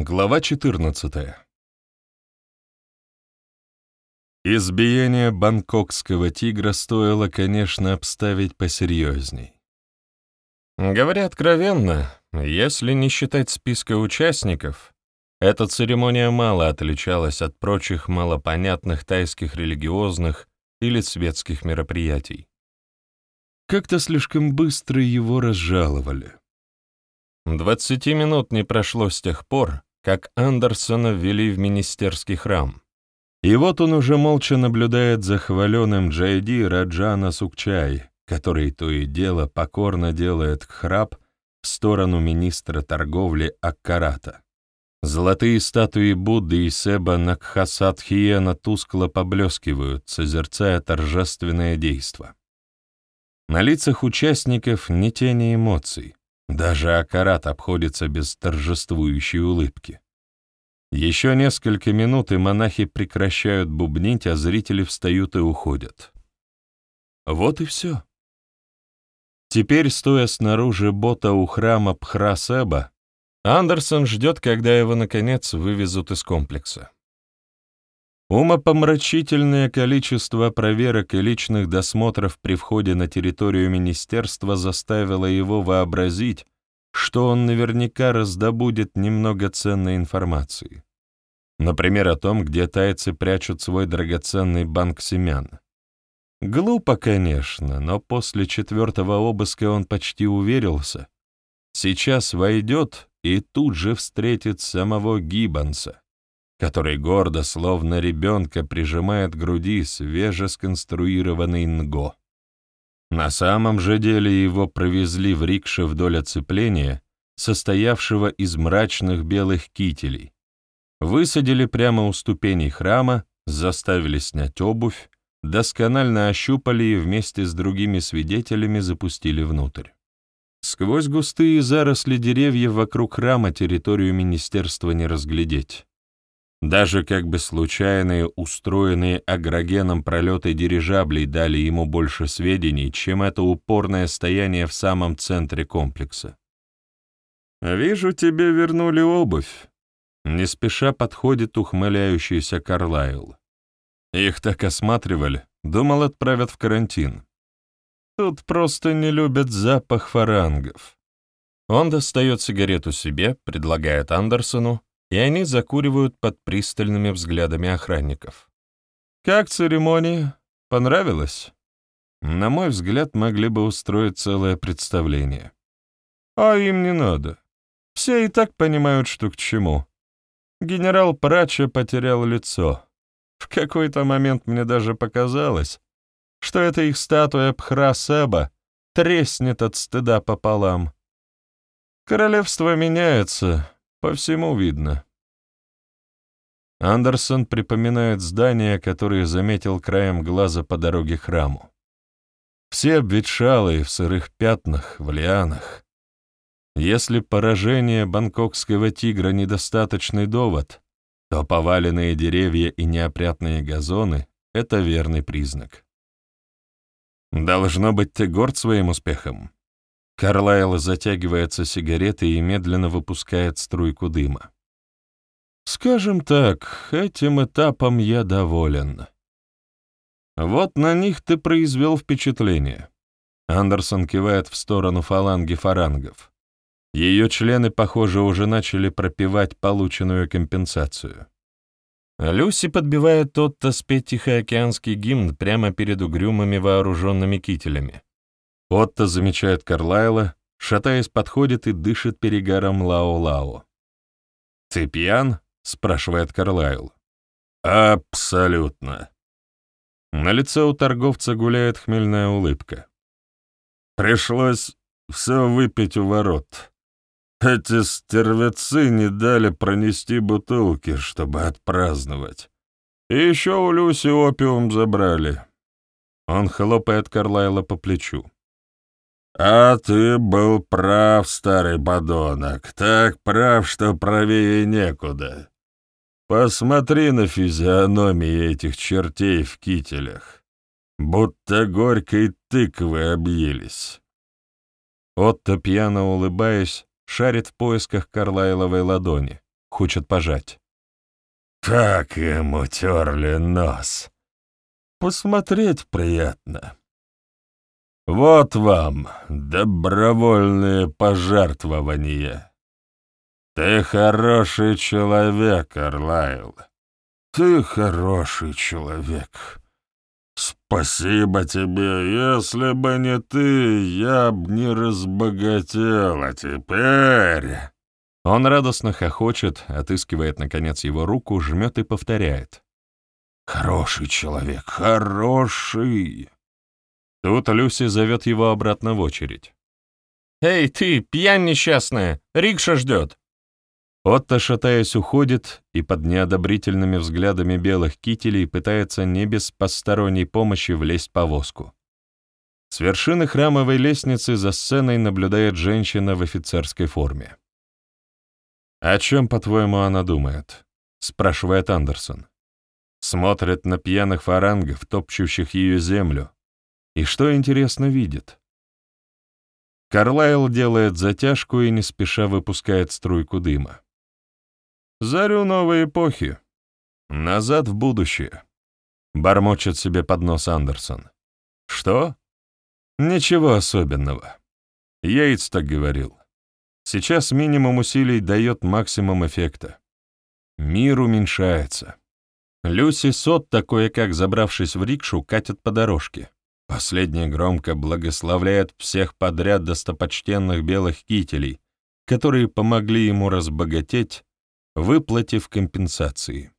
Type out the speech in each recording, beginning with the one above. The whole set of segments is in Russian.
Глава 14 Избиение бангкокского тигра стоило, конечно, обставить посерьезней. Говоря откровенно, если не считать списка участников, эта церемония мало отличалась от прочих малопонятных тайских религиозных или светских мероприятий. Как-то слишком быстро его разжаловали. Двадцати минут не прошло с тех пор, как Андерсона ввели в министерский храм. И вот он уже молча наблюдает за хваленым Джайди Раджана Сукчай, который то и дело покорно делает храп в сторону министра торговли Аккарата. Золотые статуи Будды и Себа Накхасадхиена тускло поблескивают, созерцая торжественное действо. На лицах участников ни тени эмоций, даже Аккарат обходится без торжествующей улыбки. Еще несколько минут, и монахи прекращают бубнить, а зрители встают и уходят. Вот и все. Теперь, стоя снаружи бота у храма Пхрасеба, Андерсон ждет, когда его, наконец, вывезут из комплекса. Умопомрачительное количество проверок и личных досмотров при входе на территорию министерства заставило его вообразить, что он наверняка раздобудет немного ценной информации. Например, о том, где тайцы прячут свой драгоценный банк семян. Глупо, конечно, но после четвертого обыска он почти уверился. Сейчас войдет и тут же встретит самого Гиббонса который гордо, словно ребенка, прижимает к груди свежесконструированный НГО. На самом же деле его провезли в рикше вдоль оцепления, состоявшего из мрачных белых кителей, высадили прямо у ступеней храма, заставили снять обувь, досконально ощупали и вместе с другими свидетелями запустили внутрь. Сквозь густые заросли деревьев вокруг храма территорию министерства не разглядеть. Даже как бы случайные, устроенные агрогеном пролеты дирижаблей дали ему больше сведений, чем это упорное стояние в самом центре комплекса. «Вижу, тебе вернули обувь», — не спеша подходит ухмыляющийся Карлайл. Их так осматривали, думал, отправят в карантин. Тут просто не любят запах фарангов. Он достает сигарету себе, предлагает Андерсону, и они закуривают под пристальными взглядами охранников. «Как церемония? Понравилось?» На мой взгляд, могли бы устроить целое представление. А им не надо. Все и так понимают, что к чему. Генерал Прача потерял лицо. В какой-то момент мне даже показалось, что эта их статуя Пхра-Себа треснет от стыда пополам. Королевство меняется, по всему видно. Андерсон припоминает здания, которые заметил краем глаза по дороге храму. Все обветшалые, в сырых пятнах, в лианах. Если поражение бангкокского тигра недостаточный довод, то поваленные деревья и неопрятные газоны — это верный признак. «Должно быть, ты горд своим успехом?» Карлайл затягивается сигаретой и медленно выпускает струйку дыма. «Скажем так, этим этапом я доволен». «Вот на них ты произвел впечатление». Андерсон кивает в сторону фаланги фарангов. Ее члены, похоже, уже начали пропивать полученную компенсацию. Люси подбивает тот-то спеть Тихоокеанский гимн прямо перед угрюмыми вооруженными кителями. Отто замечает Карлайла, шатаясь, подходит и дышит перегаром Лао-Лао. «Ты пьян?» — спрашивает Карлайл. «Абсолютно». На лице у торговца гуляет хмельная улыбка. «Пришлось все выпить у ворот. Эти стервецы не дали пронести бутылки, чтобы отпраздновать. И еще у Люси опиум забрали». Он хлопает Карлайла по плечу. «А ты был прав, старый подонок, так прав, что правее некуда. Посмотри на физиономии этих чертей в кителях, будто горькой тыквы объелись». Отто, пьяно улыбаясь, шарит в поисках Карлайловой ладони, хочет пожать. Так ему терли нос. Посмотреть приятно. Вот вам добровольные пожертвования. Ты хороший человек, Орлайл. Ты хороший человек. Спасибо тебе. Если бы не ты, я б не разбогател, а теперь... Он радостно хохочет, отыскивает, наконец, его руку, жмет и повторяет. «Хороший человек, хороший!» Тут Люси зовет его обратно в очередь. «Эй, ты, пьянь несчастная! Рикша ждет!» Отто, шатаясь, уходит и под неодобрительными взглядами белых кителей пытается не без посторонней помощи влезть в повозку. С вершины храмовой лестницы за сценой наблюдает женщина в офицерской форме. «О чем, по-твоему, она думает?» — спрашивает Андерсон. Смотрит на пьяных фарангов, топчущих ее землю. И что, интересно, видит? Карлайл делает затяжку и не спеша выпускает струйку дыма. «Зарю новой эпохи. Назад в будущее», — бормочет себе под нос Андерсон. «Что? Ничего особенного. Йейтс так говорил. Сейчас минимум усилий дает максимум эффекта. Мир уменьшается. Люси Сот, такое как забравшись в рикшу, катят по дорожке. Последний громко благословляет всех подряд достопочтенных белых кителей, которые помогли ему разбогатеть выплатив компенсации.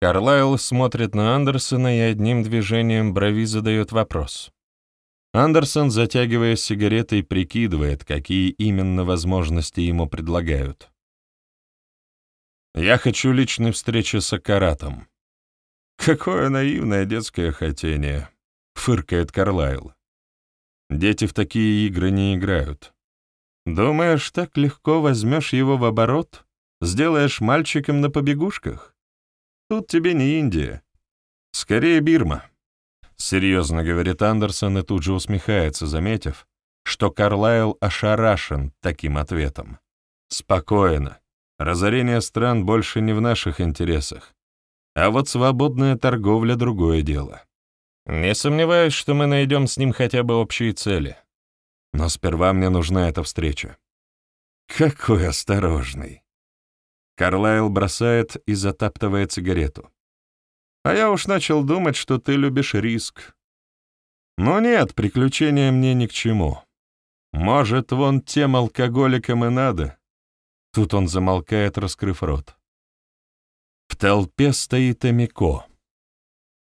Карлайл смотрит на Андерсона и одним движением брови задает вопрос. Андерсон, затягивая сигаретой, прикидывает, какие именно возможности ему предлагают. «Я хочу личной встречи с Акаратом». «Какое наивное детское хотение», — фыркает Карлайл. «Дети в такие игры не играют. Думаешь, так легко возьмешь его в оборот?» Сделаешь мальчиком на побегушках? Тут тебе не Индия. Скорее Бирма. Серьезно говорит Андерсон и тут же усмехается, заметив, что Карлайл ошарашен таким ответом. Спокойно. Разорение стран больше не в наших интересах. А вот свободная торговля — другое дело. Не сомневаюсь, что мы найдем с ним хотя бы общие цели. Но сперва мне нужна эта встреча. Какой осторожный. Карлайл бросает и затаптывает сигарету. «А я уж начал думать, что ты любишь риск. Но нет, приключения мне ни к чему. Может, вон тем алкоголикам и надо?» Тут он замолкает, раскрыв рот. В толпе стоит Амико.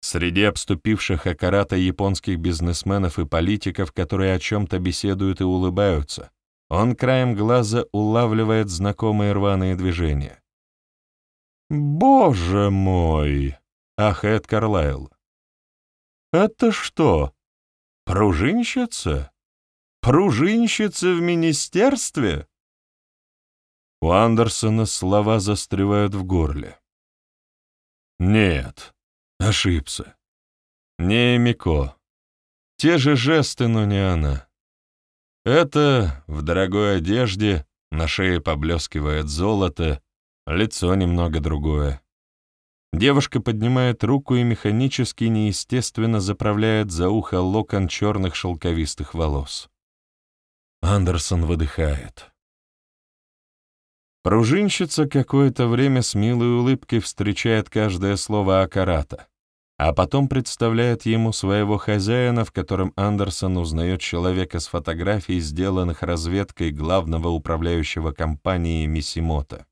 Среди обступивших Акарата японских бизнесменов и политиков, которые о чем-то беседуют и улыбаются, он краем глаза улавливает знакомые рваные движения. «Боже мой!» — ахает Карлайл. «Это что, пружинщица? Пружинщица в министерстве?» У Андерсона слова застревают в горле. «Нет, ошибся. Не Мико. Те же жесты, но не она. Это в дорогой одежде, на шее поблескивает золото, Лицо немного другое. Девушка поднимает руку и механически неестественно заправляет за ухо локон черных шелковистых волос. Андерсон выдыхает. Пружинщица какое-то время с милой улыбкой встречает каждое слово Акарата, а потом представляет ему своего хозяина, в котором Андерсон узнает человека с фотографий, сделанных разведкой главного управляющего компании Мисимота.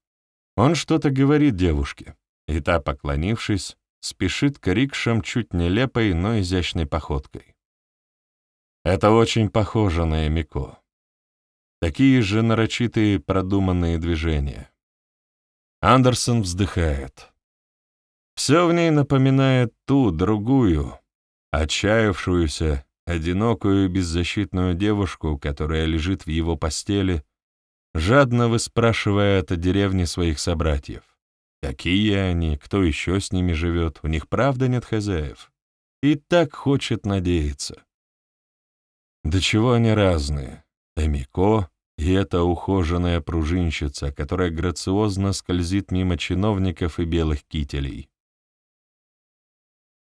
Он что-то говорит девушке, и та, поклонившись, спешит к рикшам чуть нелепой, но изящной походкой. Это очень похоже на Эмико. Такие же нарочитые продуманные движения. Андерсон вздыхает. Все в ней напоминает ту, другую, отчаявшуюся, одинокую беззащитную девушку, которая лежит в его постели жадно выспрашивая о деревне своих собратьев. Какие они, кто еще с ними живет, у них правда нет хозяев. И так хочет надеяться. До чего они разные, Эмико И эта ухоженная пружинщица, которая грациозно скользит мимо чиновников и белых кителей.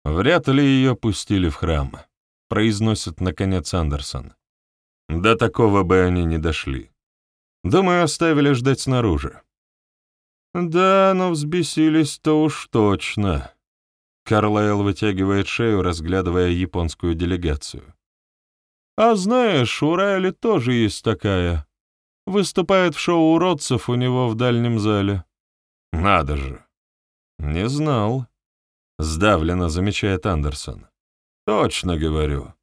«Вряд ли ее пустили в храм», — произносит, наконец, Андерсон. «До такого бы они не дошли. Думаю, оставили ждать снаружи». «Да, но взбесились-то уж точно», — Карлайл вытягивает шею, разглядывая японскую делегацию. «А знаешь, у Райли тоже есть такая. Выступает в шоу уродцев у него в дальнем зале». «Надо же!» «Не знал», — сдавленно замечает Андерсон. «Точно говорю.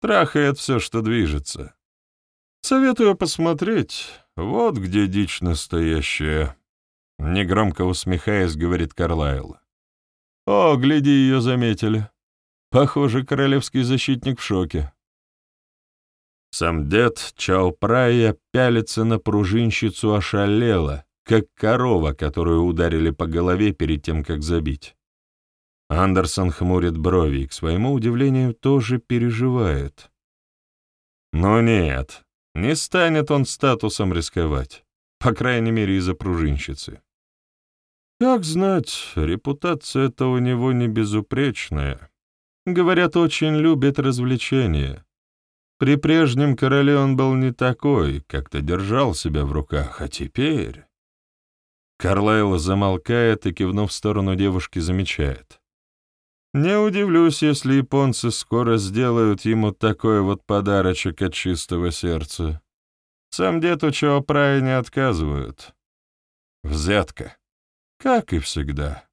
Трахает все, что движется. Советую посмотреть. Вот где дичь настоящая». Негромко усмехаясь, говорит Карлайл. «О, гляди, ее заметили. Похоже, королевский защитник в шоке. Сам дед Чао Прая пялится на пружинщицу ошалела, как корова, которую ударили по голове перед тем, как забить. Андерсон хмурит брови и, к своему удивлению, тоже переживает. Но нет, не станет он статусом рисковать, по крайней мере, из-за пружинщицы. Как знать, репутация-то у него не безупречная. Говорят, очень любит развлечения. При прежнем короле он был не такой, как-то держал себя в руках, а теперь... Карлайл замолкает и, кивнув в сторону девушки, замечает. «Не удивлюсь, если японцы скоро сделают ему такой вот подарочек от чистого сердца. Сам дед у Чаопрая не отказывают. Взятка. Как и всегда.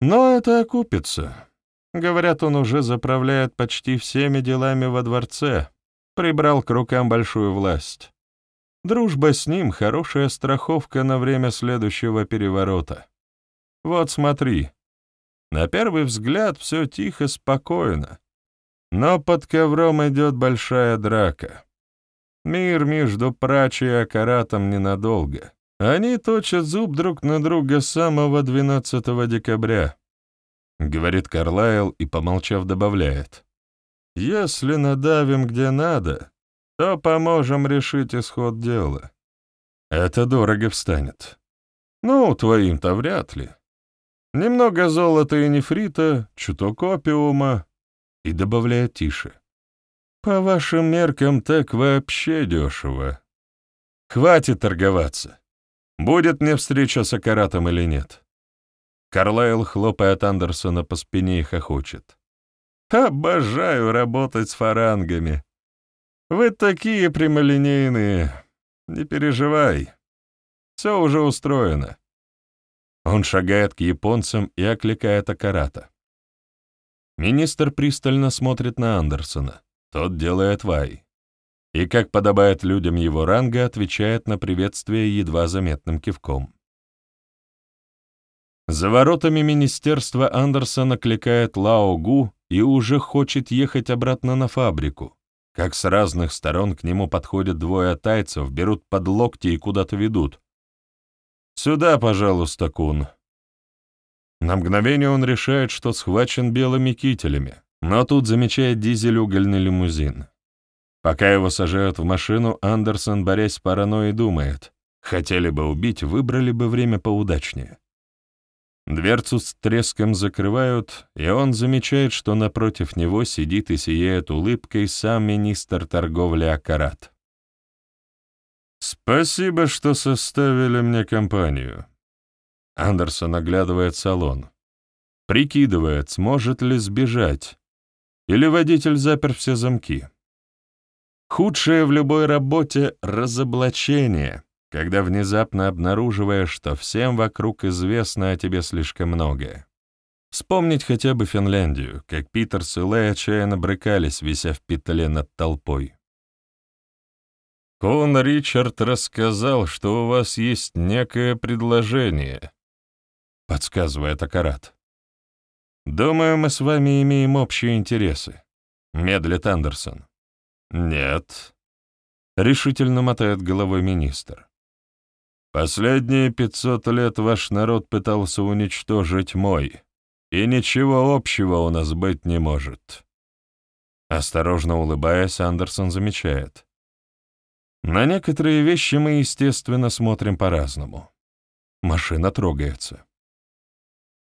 Но это окупится. Говорят, он уже заправляет почти всеми делами во дворце, прибрал к рукам большую власть. Дружба с ним — хорошая страховка на время следующего переворота. Вот смотри. На первый взгляд все тихо, спокойно. Но под ковром идет большая драка. Мир между Прачи и Акаратом ненадолго. Они точат зуб друг на друга с самого 12 декабря. — говорит Карлайл и, помолчав, добавляет. «Если надавим где надо, то поможем решить исход дела. Это дорого встанет. Ну, твоим-то вряд ли. Немного золота и нефрита, чуток опиума». И добавляет тише. «По вашим меркам так вообще дешево. Хватит торговаться. Будет мне встреча с Акаратом или нет?» Карлайл хлопает Андерсона по спине и хохочет. «Обожаю работать с фарангами. Вы такие прямолинейные. Не переживай. Все уже устроено». Он шагает к японцам и окликает Акарата. Министр пристально смотрит на Андерсона. Тот делает вай. И, как подобает людям его ранга, отвечает на приветствие едва заметным кивком. За воротами министерства Андерсон окликает Лао Гу и уже хочет ехать обратно на фабрику, как с разных сторон к нему подходят двое тайцев, берут под локти и куда-то ведут. «Сюда, пожалуйста, кун». На мгновение он решает, что схвачен белыми кителями, но тут замечает дизель-угольный лимузин. Пока его сажают в машину, Андерсон, борясь с паранойей, думает, хотели бы убить, выбрали бы время поудачнее. Дверцу с треском закрывают, и он замечает, что напротив него сидит и сияет улыбкой сам министр торговли Акарат. «Спасибо, что составили мне компанию». Андерсон оглядывает салон. Прикидывает, сможет ли сбежать. Или водитель запер все замки. Худшее в любой работе — разоблачение когда внезапно обнаруживаешь, что всем вокруг известно о тебе слишком многое. Вспомнить хотя бы Финляндию, как Питерс и Лэй отчаянно брыкались, вися в петле над толпой. Кон Ричард рассказал, что у вас есть некое предложение, — подсказывает Акарат. «Думаю, мы с вами имеем общие интересы», — медлит Андерсон. «Нет», — решительно мотает головой министр. Последние пятьсот лет ваш народ пытался уничтожить мой, и ничего общего у нас быть не может. Осторожно улыбаясь, Андерсон замечает. На некоторые вещи мы, естественно, смотрим по-разному. Машина трогается.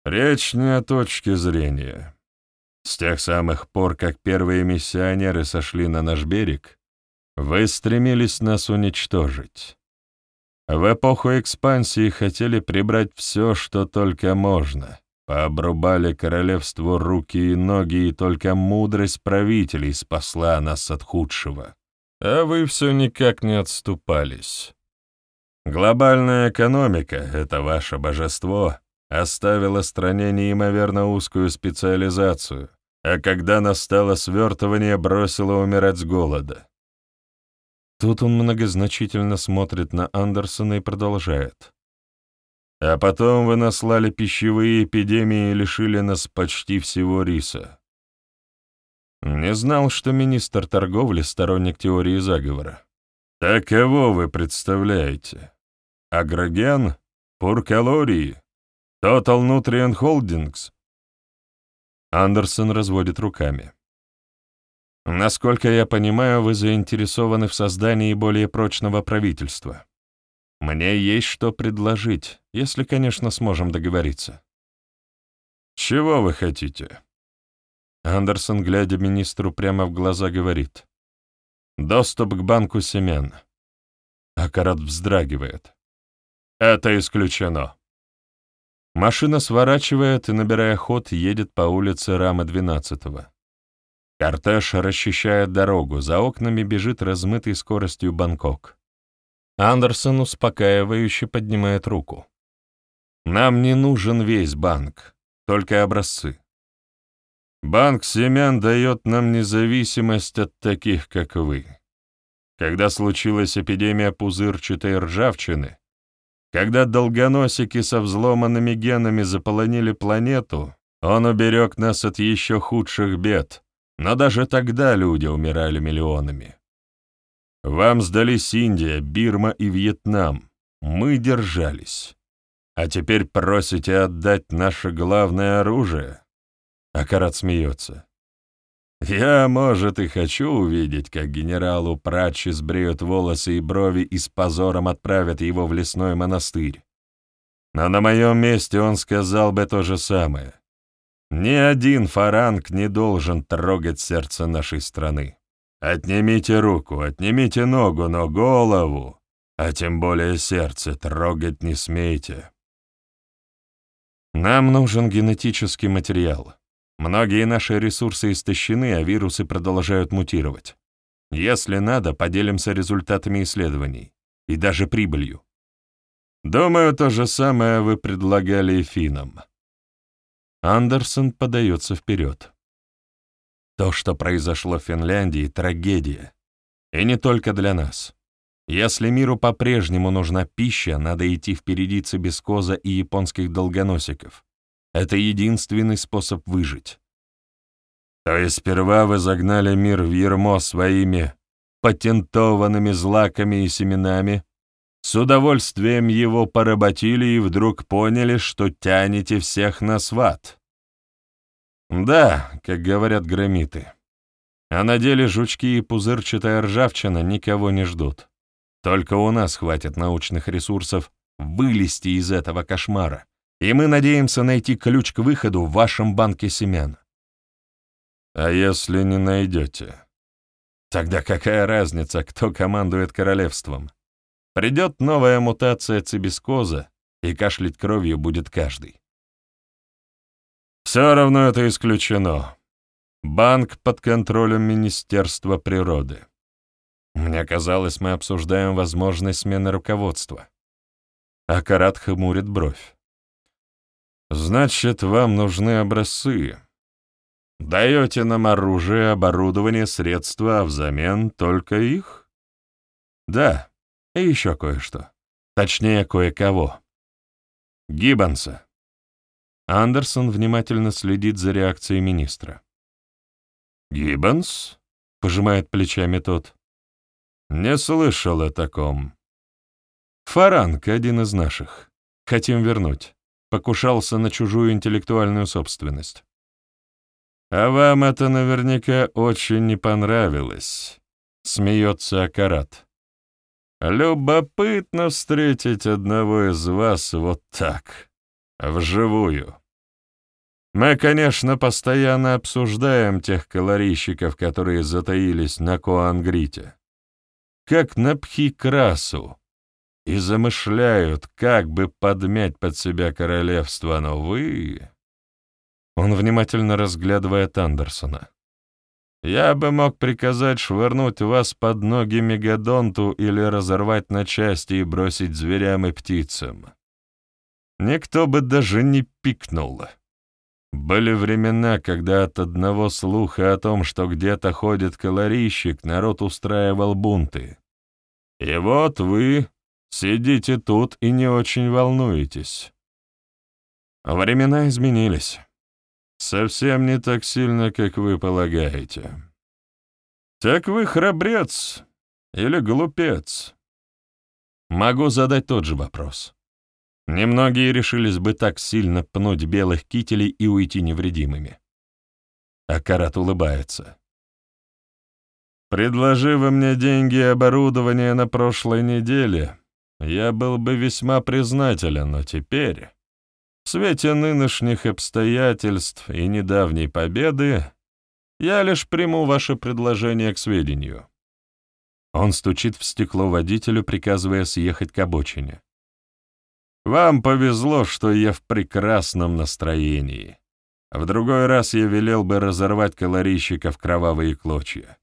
Речь не о точке зрения. С тех самых пор, как первые миссионеры сошли на наш берег, вы стремились нас уничтожить. В эпоху экспансии хотели прибрать все, что только можно. Пообрубали королевству руки и ноги, и только мудрость правителей спасла нас от худшего. А вы все никак не отступались. Глобальная экономика — это ваше божество — оставила стране неимоверно узкую специализацию, а когда настало свертывание, бросила умирать с голода. Тут он многозначительно смотрит на Андерсона и продолжает. А потом вы наслали пищевые эпидемии и лишили нас почти всего риса. Не знал, что министр торговли — сторонник теории заговора. Так кого вы представляете? Агроген? Пуркалории? Total Nutrient Holdings? Андерсон разводит руками. Насколько я понимаю, вы заинтересованы в создании более прочного правительства. Мне есть что предложить, если, конечно, сможем договориться. Чего вы хотите? Андерсон, глядя министру прямо в глаза, говорит. Доступ к банку семян. Акарат вздрагивает. Это исключено. Машина сворачивает и, набирая ход, едет по улице Рама 12-го. Кортеж расчищает дорогу, за окнами бежит размытый скоростью Бангкок. Андерсон успокаивающе поднимает руку. «Нам не нужен весь банк, только образцы. Банк семян дает нам независимость от таких, как вы. Когда случилась эпидемия пузырчатой ржавчины, когда долгоносики со взломанными генами заполонили планету, он уберег нас от еще худших бед, но даже тогда люди умирали миллионами. Вам сдались Индия, Бирма и Вьетнам. Мы держались. А теперь просите отдать наше главное оружие?» Акарат смеется. «Я, может, и хочу увидеть, как генералу Пратчи сбреют волосы и брови и с позором отправят его в лесной монастырь. Но на моем месте он сказал бы то же самое. Ни один фаранг не должен трогать сердце нашей страны. Отнимите руку, отнимите ногу, но голову, а тем более сердце, трогать не смейте. Нам нужен генетический материал. Многие наши ресурсы истощены, а вирусы продолжают мутировать. Если надо, поделимся результатами исследований и даже прибылью. Думаю, то же самое вы предлагали и финнам. Андерсон подается вперед. То, что произошло в Финляндии, — трагедия. И не только для нас. Если миру по-прежнему нужна пища, надо идти впереди цибискоза и японских долгоносиков. Это единственный способ выжить. То есть сперва вы загнали мир в ермо своими патентованными злаками и семенами, с удовольствием его поработили и вдруг поняли, что тянете всех на сват. Да, как говорят громиты. А на деле жучки и пузырчатая ржавчина никого не ждут. Только у нас хватит научных ресурсов вылезти из этого кошмара, и мы надеемся найти ключ к выходу в вашем банке семян. А если не найдете? Тогда какая разница, кто командует королевством? Придет новая мутация цибискоза, и кашлять кровью будет каждый. Все равно это исключено. Банк под контролем Министерства природы. Мне казалось, мы обсуждаем возможность смены руководства. Акарат хмурит бровь. Значит, вам нужны образцы. Даете нам оружие, оборудование, средства, а взамен только их? Да, и еще кое-что. Точнее, кое-кого. Гиббонса. Андерсон внимательно следит за реакцией министра. «Гиббонс?» — пожимает плечами тот. «Не слышал о таком. Фаранг, один из наших. Хотим вернуть. Покушался на чужую интеллектуальную собственность. А вам это наверняка очень не понравилось», — смеется Акарат. Любопытно встретить одного из вас вот так, вживую. Мы, конечно, постоянно обсуждаем тех калорийщиков, которые затаились на Коангрите, как на Пхикрасу, и замышляют, как бы подмять под себя королевство, но вы... Он внимательно разглядывает Андерсона. Я бы мог приказать швырнуть вас под ноги Мегадонту или разорвать на части и бросить зверям и птицам. Никто бы даже не пикнул. Были времена, когда от одного слуха о том, что где-то ходит калорийщик, народ устраивал бунты. И вот вы сидите тут и не очень волнуетесь. Времена изменились. Совсем не так сильно, как вы полагаете. Так вы храбрец или глупец? Могу задать тот же вопрос. Немногие решились бы так сильно пнуть белых кителей и уйти невредимыми. Акарат улыбается. «Предложи вы мне деньги и оборудование на прошлой неделе, я был бы весьма признателен, но теперь...» В свете нынешних обстоятельств и недавней победы я лишь приму ваше предложение к сведению». Он стучит в стекло водителю, приказывая съехать к обочине. «Вам повезло, что я в прекрасном настроении. В другой раз я велел бы разорвать колорищика в кровавые клочья.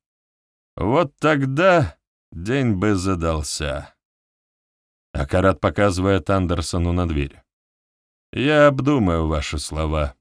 Вот тогда день бы задался». Акарат показывает Андерсону на дверь. Я обдумаю ваши слова.